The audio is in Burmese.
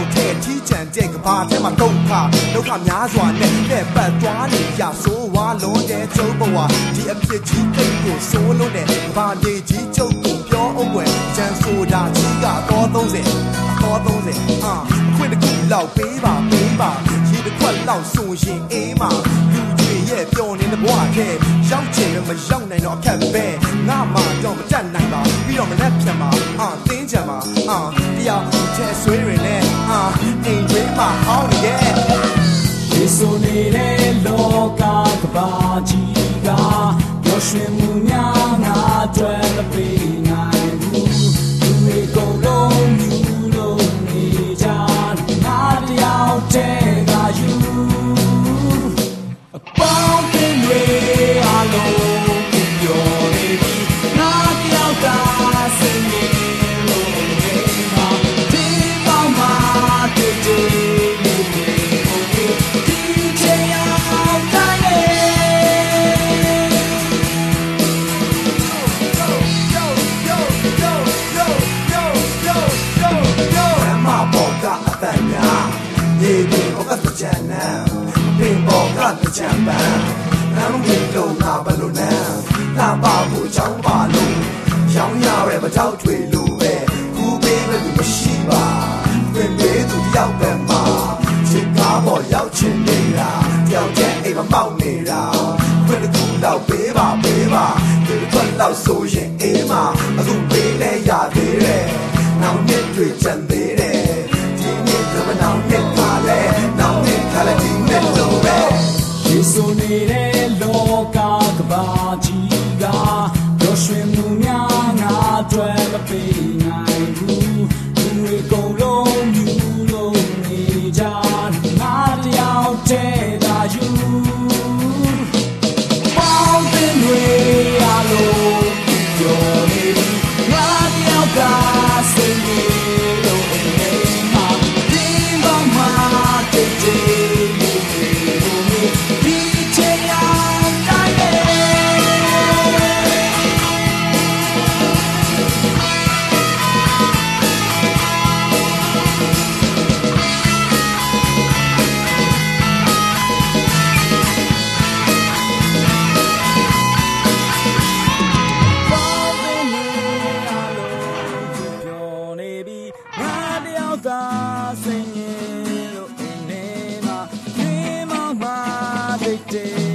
က်ထဲထီးချန်တဲ့ကဘာထဲမှာဒုက္ခဒုက္ခများစွာနဲ့လက်ပတ်သွားနေရဆိုးဝါလုံးတဲ့ကျုပ်ဘဝဒီအဖြစ်ကြီးတိတ်ကိုစိုးလုံးတဲ့ကဘာမြေကြီးကျုပ်ကိုပြောအောင်ွယ်ကျန်ဆိုတာကြီးကတော့30အတော်30အာအခွင့်တစ်ခုလောက်ပေးပါပေးပါရေတစ်ခွက်လောက်ဆိုရင်အေးမှာလူကြီးရဲ့ပျော်နေတဲ့ဘဝထဲရောက်ချင်မရောက် နေပြီဘောကတချန်နာပင်ဘောကတချန်ပန်နမ်းမီလုံးငါဘလို့နမ်းနာပါဖို့ချောင်းပါလို့ရောင်းရရဲမကြောက်ထွေလို့ပဲခုပေးမဲ့သူမရှိပါပြင်ပေးသူတယောက်ပဲမှာချစ်ကားပေါ်ရောက်ချင်နေတာတယောက်တည်းအိမ်မမောက်နေတာခွင့်တစ်ခုတော့ပေးပါပေးပါဒီခွက်တော့ဆိုရင်အေးမအခုပေးလဲရသေးတယ်နောက်နှစ်တွေကြံသေး တွေ့ သာစိတ်ငြိမ်လို့အိမ်ထဲမှာခင်းမောင်မှာတိတ်တိတ်